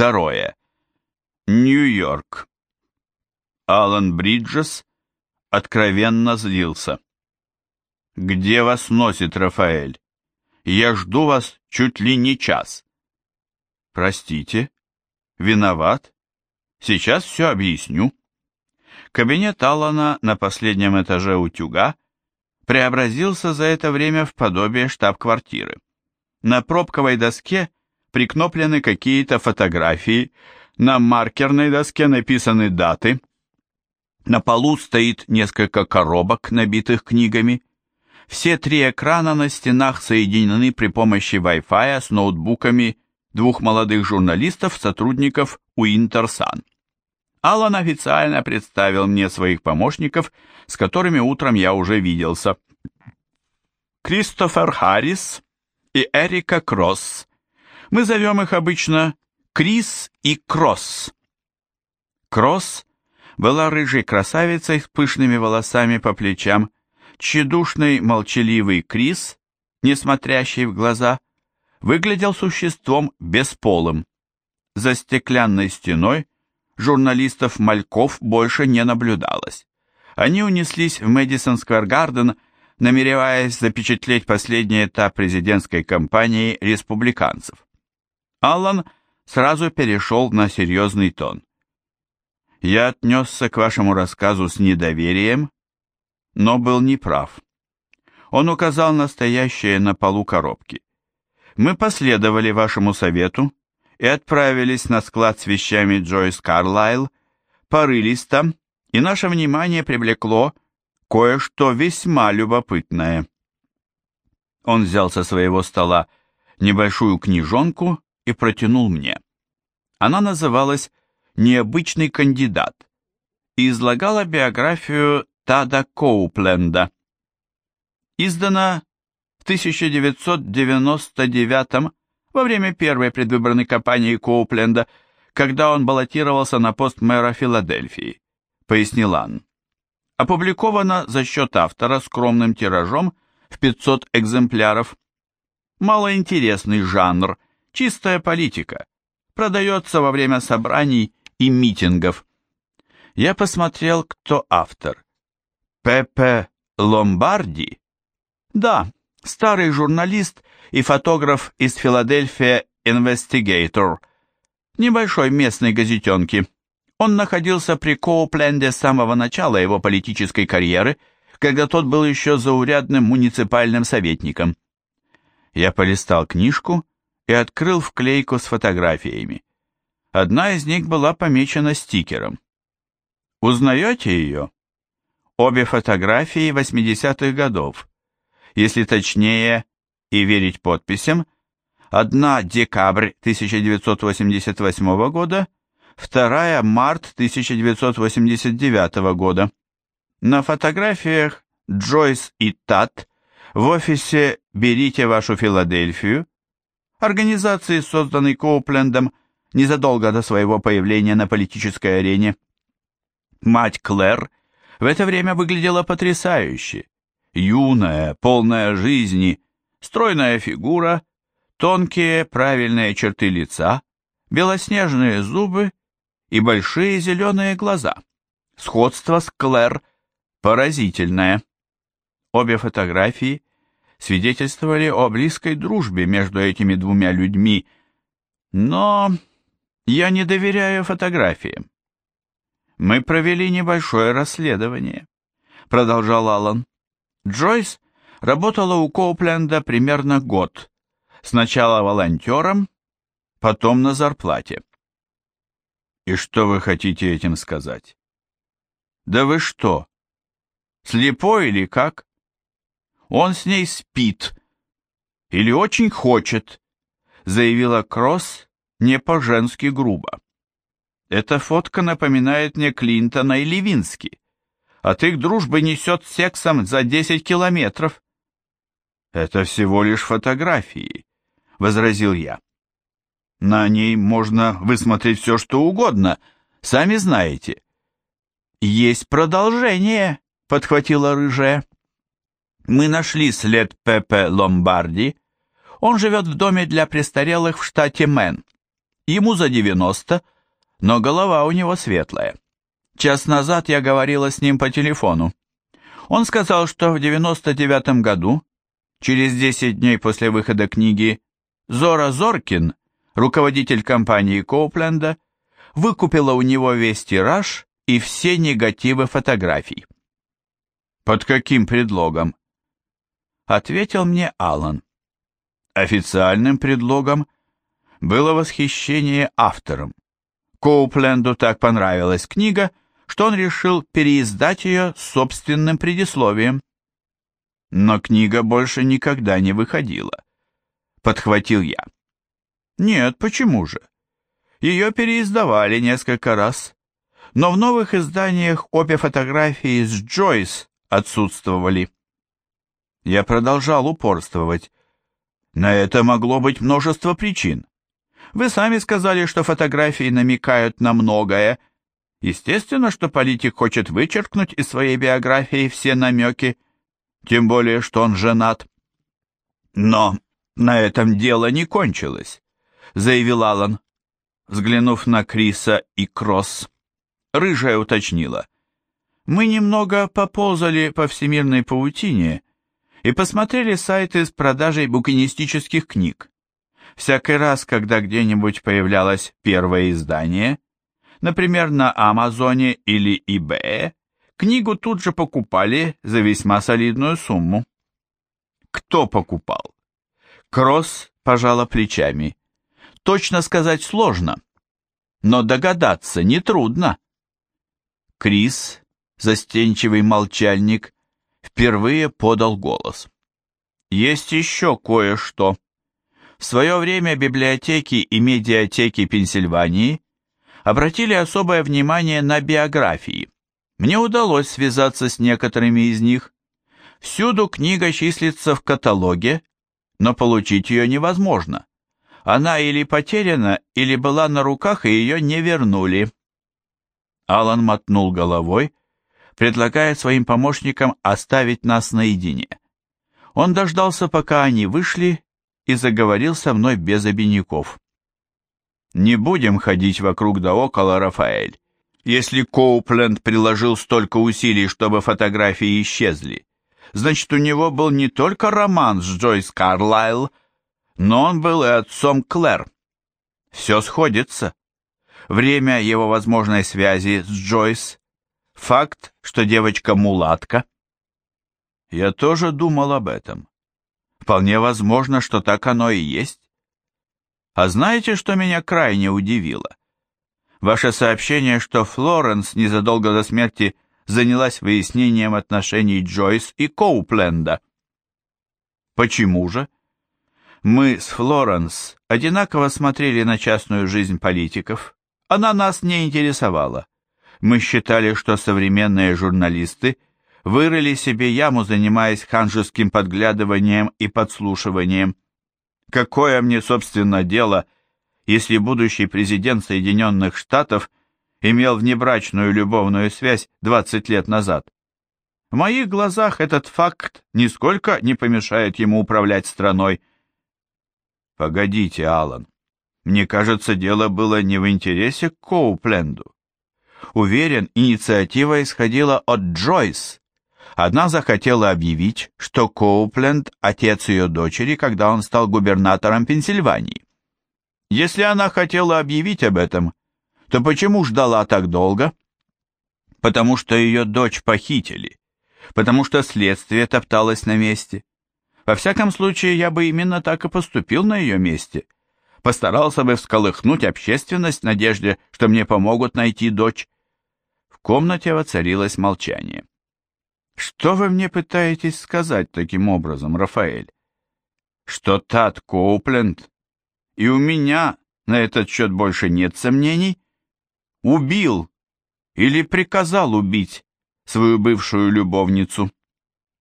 Второе. Нью-Йорк. Алан Бриджес откровенно злился. «Где вас носит, Рафаэль? Я жду вас чуть ли не час». «Простите. Виноват. Сейчас все объясню». Кабинет Алана на последнем этаже утюга преобразился за это время в подобие штаб-квартиры. На пробковой доске – прикноплены какие-то фотографии, на маркерной доске написаны даты, на полу стоит несколько коробок, набитых книгами. Все три экрана на стенах соединены при помощи Wi-Fi с ноутбуками двух молодых журналистов-сотрудников Уинтерсан. Алан официально представил мне своих помощников, с которыми утром я уже виделся. Кристофер Харрис и Эрика Кросс мы зовем их обычно Крис и Кросс. Кросс была рыжей красавицей с пышными волосами по плечам, тщедушный молчаливый Крис, не смотрящий в глаза, выглядел существом бесполым. За стеклянной стеной журналистов-мальков больше не наблюдалось. Они унеслись в Мэдисон-Сквер-Гарден, намереваясь запечатлеть последний этап президентской кампании республиканцев. Алан сразу перешел на серьезный тон. Я отнесся к вашему рассказу с недоверием, но был неправ. Он указал настоящее на полу коробки. Мы последовали вашему совету и отправились на склад с вещами Джойс Карлайл, порылись там, и наше внимание привлекло кое-что весьма любопытное. Он взял со своего стола небольшую книжонку и протянул мне. Она называлась «Необычный кандидат» и излагала биографию Тада Коупленда. Издана в 1999 во время первой предвыборной кампании Коупленда, когда он баллотировался на пост мэра Филадельфии, пояснил Анн. Опубликована за счет автора скромным тиражом в 500 экземпляров. Малоинтересный жанр – Чистая политика. Продается во время собраний и митингов. Я посмотрел, кто автор. Пепе Ломбарди? Да, старый журналист и фотограф из Филадельфия Investigator. Небольшой местной газетенки. Он находился при Коупленде с самого начала его политической карьеры, когда тот был еще заурядным муниципальным советником. Я полистал книжку и открыл вклейку с фотографиями. Одна из них была помечена стикером. Узнаете ее? Обе фотографии 80-х годов. Если точнее и верить подписям, одна декабрь 1988 года, вторая март 1989 года. На фотографиях Джойс и Тат в офисе «Берите вашу Филадельфию» Организации, созданной Коуплендом незадолго до своего появления на политической арене. Мать Клэр в это время выглядела потрясающе. Юная, полная жизни, стройная фигура, тонкие правильные черты лица, белоснежные зубы и большие зеленые глаза. Сходство с Клэр поразительное. Обе фотографии свидетельствовали о близкой дружбе между этими двумя людьми, но я не доверяю фотографиям. Мы провели небольшое расследование, продолжал Аллан. Джойс работала у Коупленда примерно год, сначала волонтером, потом на зарплате. И что вы хотите этим сказать? Да вы что? Слепой или как? Он с ней спит. Или очень хочет, заявила Кросс не по-женски грубо. Эта фотка напоминает мне Клинтона и Левински. А От их дружбы несет сексом за 10 километров. Это всего лишь фотографии, возразил я. На ней можно высмотреть все, что угодно, сами знаете. Есть продолжение, подхватила рыжая. Мы нашли след Пепе Ломбарди. Он живет в доме для престарелых в штате Мэн. Ему за 90, но голова у него светлая. Час назад я говорила с ним по телефону. Он сказал, что в 99 году, через 10 дней после выхода книги Зора Зоркин, руководитель компании Коупленда, выкупила у него весь тираж и все негативы фотографий. Под каким предлогом? ответил мне Алан. Официальным предлогом было восхищение автором. Коупленду так понравилась книга, что он решил переиздать ее собственным предисловием. Но книга больше никогда не выходила. Подхватил я. Нет, почему же? Ее переиздавали несколько раз, но в новых изданиях обе фотографии с Джойс отсутствовали. Я продолжал упорствовать. На это могло быть множество причин. Вы сами сказали, что фотографии намекают на многое. Естественно, что политик хочет вычеркнуть из своей биографии все намеки, тем более, что он женат. Но на этом дело не кончилось, заявил Алан, взглянув на Криса и Кросс. Рыжая уточнила. Мы немного поползали по всемирной паутине, и посмотрели сайты с продажей букинистических книг. Всякий раз, когда где-нибудь появлялось первое издание, например, на Амазоне или eBay, книгу тут же покупали за весьма солидную сумму. Кто покупал? Кросс пожала плечами. Точно сказать сложно, но догадаться нетрудно. Крис, застенчивый молчальник, впервые подал голос. Есть еще кое-что. В свое время библиотеки и медиатеки Пенсильвании обратили особое внимание на биографии. Мне удалось связаться с некоторыми из них. Всюду книга числится в каталоге, но получить ее невозможно. Она или потеряна, или была на руках, и ее не вернули. Алан мотнул головой, предлагая своим помощникам оставить нас наедине. Он дождался, пока они вышли, и заговорил со мной без обиняков. «Не будем ходить вокруг да около, Рафаэль. Если Коупленд приложил столько усилий, чтобы фотографии исчезли, значит, у него был не только роман с Джойс Карлайл, но он был и отцом Клэр. Все сходится. Время его возможной связи с Джойс, Факт, что девочка мулатка? Я тоже думал об этом. Вполне возможно, что так оно и есть. А знаете, что меня крайне удивило? Ваше сообщение, что Флоренс незадолго до смерти занялась выяснением отношений Джойс и Коупленда. Почему же? Мы с Флоренс одинаково смотрели на частную жизнь политиков. Она нас не интересовала. Мы считали, что современные журналисты вырыли себе яму, занимаясь ханжеским подглядыванием и подслушиванием. Какое мне, собственно, дело, если будущий президент Соединенных Штатов имел внебрачную любовную связь 20 лет назад? В моих глазах этот факт нисколько не помешает ему управлять страной. Погодите, Алан. Мне кажется, дело было не в интересе к Коупленду. Уверен, инициатива исходила от Джойс. Одна захотела объявить, что Коупленд – отец ее дочери, когда он стал губернатором Пенсильвании. Если она хотела объявить об этом, то почему ждала так долго? Потому что ее дочь похитили, потому что следствие топталось на месте. Во всяком случае, я бы именно так и поступил на ее месте. Постарался бы всколыхнуть общественность в надежде, что мне помогут найти дочь комнате воцарилось молчание. «Что вы мне пытаетесь сказать таким образом, Рафаэль?» «Что Тат Коупленд, и у меня на этот счет больше нет сомнений, убил или приказал убить свою бывшую любовницу».